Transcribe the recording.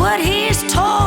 what he's told.